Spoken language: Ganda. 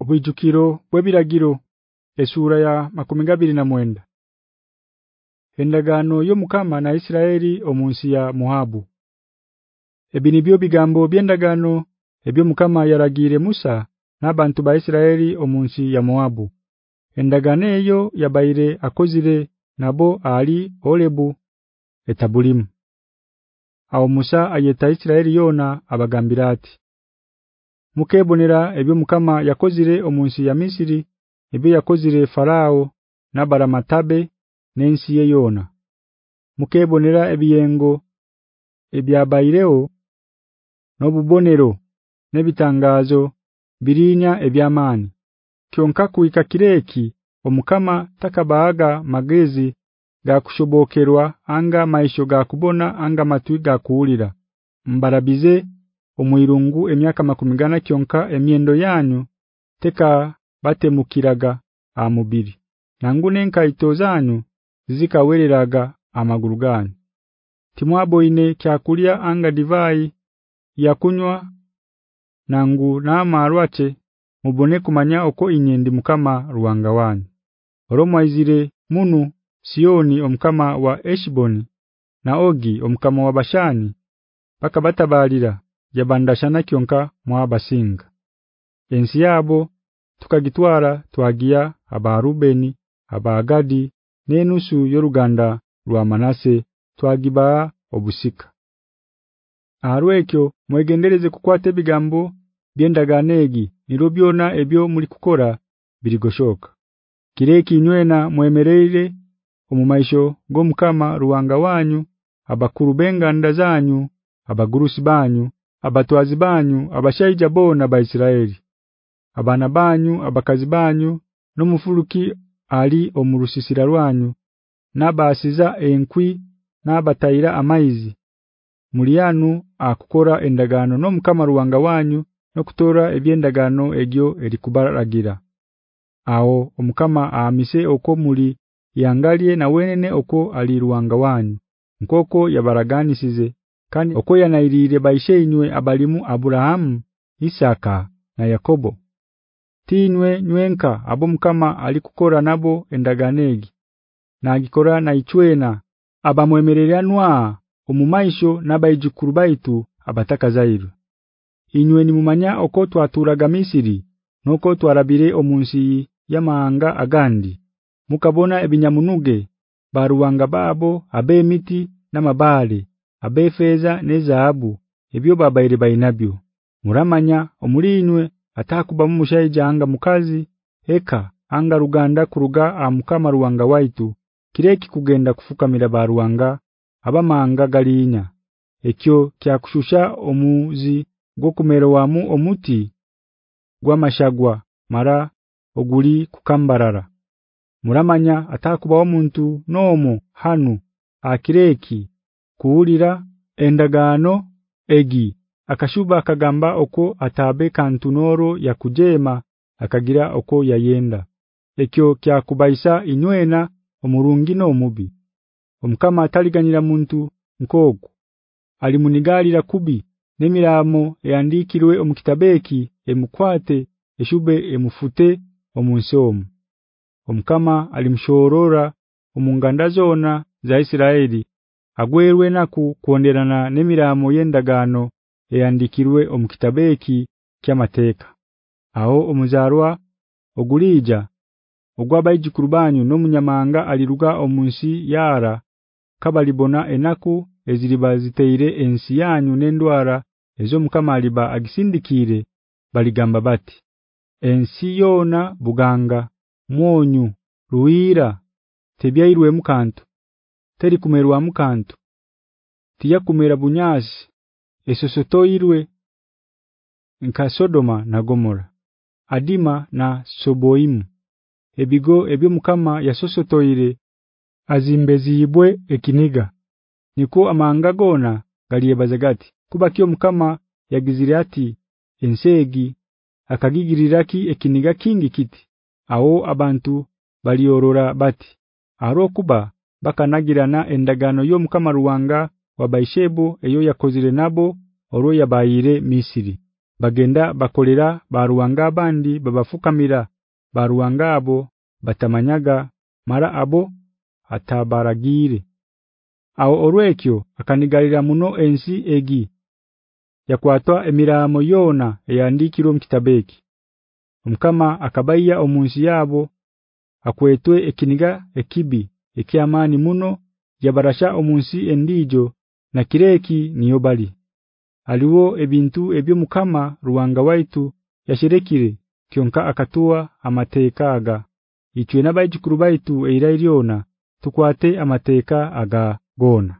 Obwijukiro bwebiragiro esura ya makumigabiri na mwenda. Endagano yo mukama na Isiraeli omunsi ya Moabu. Ebinibyo bigambo byendagano ebyo mukama yaragire Musa nabantu ba Isiraeli omunsi ya Moabu. Endagano eyo yabaire akozire nabo ali Olebu etabulimu Awo Musa ayeta Isiraeli yona abagambira ati Mukebonera ebyo mukama yakozire omunsi ya Misiri ebyo yakozire Farao nabaramatabe nensi ye yona. Mukebonera ebiyengo ebyabaireo nobubonero nebitangazo birinya ebyamani kyonka kuika kireki omukama takabaga magezi ga kushobokerwa anga maisho ga kubona anga matwiga kuulira mbarabize omwirungu emyaka makumigana kyonka emyendo yanyu teka batemukiraga amubiri nangu nkaito zanyu zikawereraga amaguru ganyu. Timwaboine kyakulya anga divai yakunywa nangu namarwache mubone kumanya uko inyendi mukama ruwanga wanyu. Oromwaizire munu Sioni omkama wa Eshboni na Ogi omkama wa Bashani paka batabalira yabandashana kyonka mwabasinga ensi yabo tukagitwara twagiya abarubeni abagadi nenusu yoruganda rwa Manase twagiba obusika. Arwekyo mwegendereze kukwate bigambo byendaganegi nirobyona ebyo muri kukora birigoshoka kireki nywena mwemereere omumaisho gomkama ruwanga wanyu abakuru benganda zanyu abagurusi banyu abatwazi banyu abashaija bona ba Isiraeli abana banyu abakazi banyu nomufuluki ali omurusisira rwanyu nabasiza enkwi nabataira amaizi. Mulianu akukora endagano no mukama ruwanga wanyu nokutora ebyendagano egyo erikubaragira Aho omukama amise oko muri yangalie na wenene oko aliruwanga wanyu nkoko yabaraganisize kandi oko baishe inywe abalimu Abraham, Isaka na Yakobo. Tinwe nywenka abo kama alikukora nabo endaganegi. Na agikora na ichwena abamwemereryanwa omumaisho nabayijukuru baitu abatakazairu Inywe ni mumanya oko twaturaga Misiri noko twarabire omunsi yamanga agandi. Mukabona ebinyamunuge baruwanga babo abemiti namabale abefeza nezaabu ebyo babaire bainabyo. Muramanya omulinywe atakuba mumushaija anga mukazi eka anga ruganda kuruga amukama ruwanga waitu kireki kugenda kufukamira baruwanga abamanga galinya ekyo kyakushusha omuzi gokumerowamu omuti gwamashagwa mara oguli kukambarara. Muramanya atakuba omuntu nomo hanu akireki kuulira endagano egi akashuba akagamba oko atabe kantunoro ya kujema akagira oko yayenda. Ekyo kyakubaisa inywena omurungi no mubi omkama ataliganira muntu nkogo alimunigalira kubi nemiramo yandikirwe omukitabeki emukwate eshube emufute omunsomu omkama alimshorora omunganda zona za Isiraeli agwerwe naku kuonderana nemiramo yendagano eyandikirwe omukitabeki kyamateeka. Aho omuzarwa ogulija ogwabaiji kurbanyu nomunyamanga aliruga omunsi yara kabalibona enaku eziriba ziteire ensi yanyu nendwara ezo mukama agisindikire baligamba bati ensi yona buganga mwonyu ruira tebyairwe mukantu teri kumerwa mukantu tiya kumera bunyasi esosotoirwe nka Sodoma na Gomora. Adima na Soboimu. Ebigo ebyo mukama yasosotoire azimbezibwe ekiniga. Niko amanga gona galiyebazagati kuba kyo mukama yagizire ati ensegi. Akagigiriraki ekiniga kingi kiti. Aho abantu baliorora bati arokuba bakanagirana endagano yo mukama ruwanga wabaishebu eyo yakozire nabo oro yabayire Misiri. Bagenda bakolera baruwanga abandi babafukamira. Baruwanga abo batamanyaga mara abo atabaragire aho orwekyo akanigalira muno ensi egi. Yakwatwa emiramo yona eyandikirwe mkitabeki kitabeki omkama akabaiya omunsi yabo akwetwe ekiniga ekibi ekyamani muno yabarasha omunsi endijo na kireki niyo bali aliwo ebintu ebyo mukama ruwanga waitu yashirekire kyonka akatua amateka aga. Ichwe nabayikuru baitu eira iliona tukwate amateeka aga gona